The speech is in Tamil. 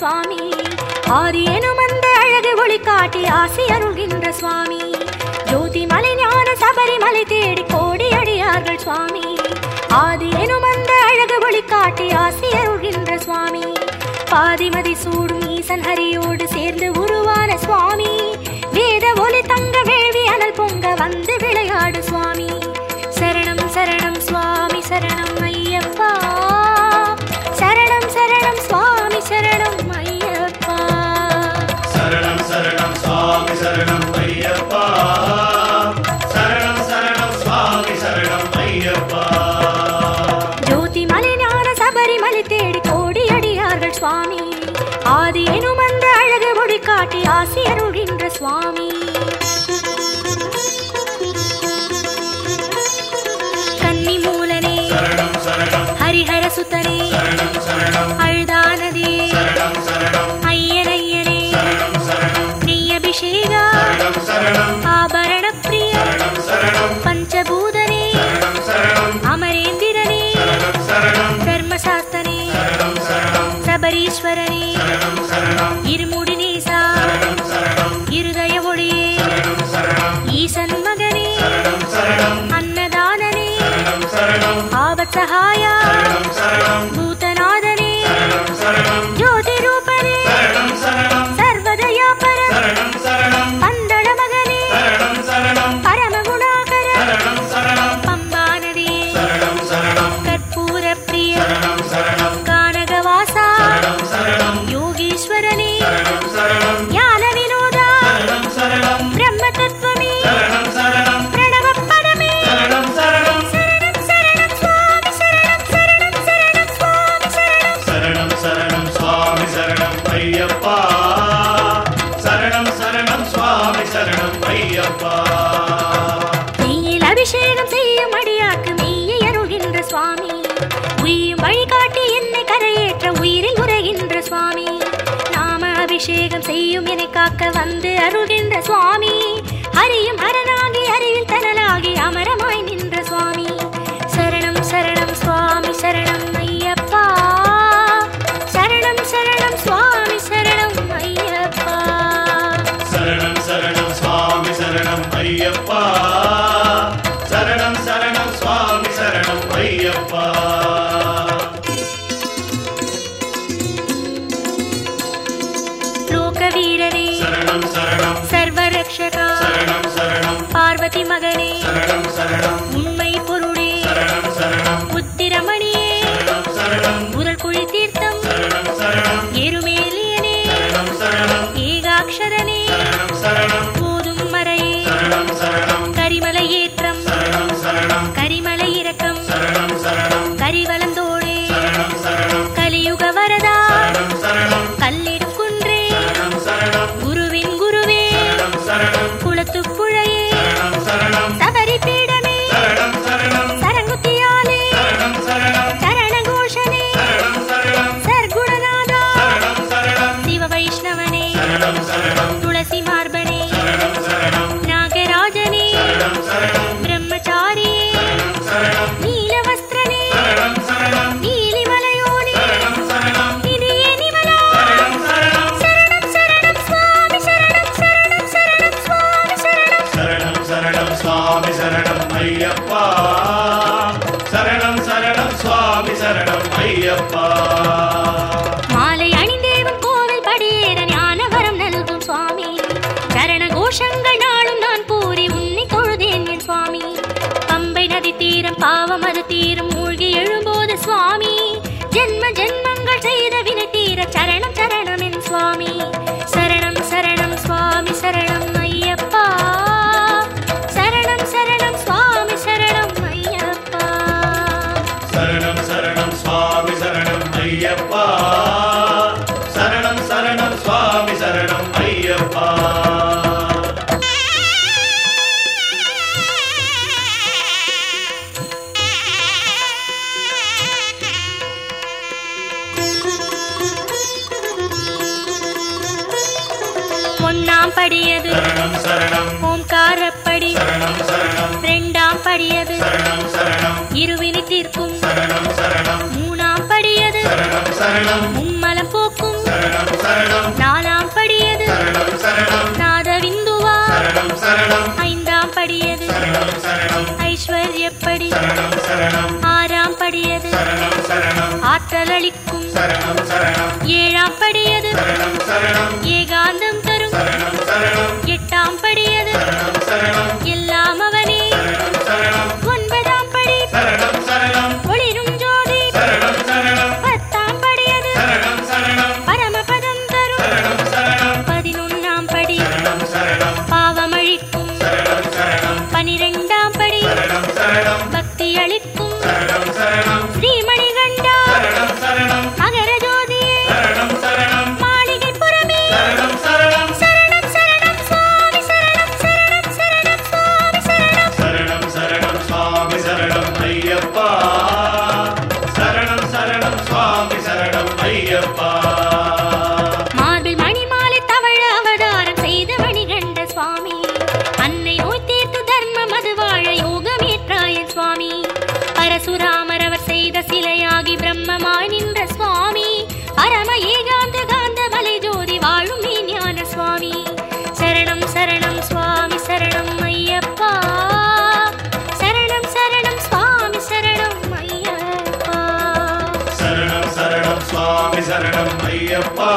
சுவாமி. ஆறு எனும் அந்த அழகு ஒளி காட்டி ஆசை அருள்கின்ற சுவாமி. ஜோதி மலை ஞான சபரிமலை தேடி கோடி அடியார்கள் சுவாமி. ஆதி எனும் அந்த அழகு ஒளி காட்டி ஆசை அருள்கின்ற சுவாமி. பாதிமதி சூடும் ஈசன் ஹரியோடு சேர்ந்து உருவான சுவாமி. வேத ஒளி சரணம் ஐயப்பா. சரணம் சரணம் சுவாமி சரணம் ஐயப்பா. ஜோதி மலை ஞான சபரிமலை தேடி கோடி அடியார்கள் சுவாமி. ஆதி எனும் அந்த அழகு சுவாமி. கன்னி மூலனே சரணம் சரணம். ஹரிஹர சுத்தனே சரணம் சரணம். அழுதா सहाय। உயிர் வழிகாட்டி என்னை கரையேற்ற உயிரில் உரைகின்ற சுவாமி. நாம அபிஷேகம் செய்யும் என்னை காக்க வந்து அருள்கின்ற சுவாமி. ஹரியும் ஹரனாகி அறிவில் தனலாகி அமரமாய் நின்ற சுவாமி. சரணம் சரணம் சுவாமி சரணம் ஐயப்பா. சரணம் சரணம் சுவாமி रक्षका शरणं शरणं। पार्वती मगने। मम मदीरम् ரெண்டாம் படியது ஓம்காரப்படி ரெண்டாம் படியது இருவினை தீர்க்கும் மூணாம் படியது மும்மலம் போக்கும் நாலாம் படியது நாதவிந்துவா ஐந்தாம் படியது ஐஸ்வர்யப்படி ஆறாம் படியது ஆற்றலளிக்கும் ஏழாம் சுவாமி சரணம் ஐயப்பா. சரணம் சரணம் சுவாமி சரணம் ஐயப்பா. மார்பில் மணிமாலை தவழ அவதாரம் செய்த மணிகண்ட சுவாமி. சிலையாகி பிரம்மமாய் நின்ற ஐயப்பா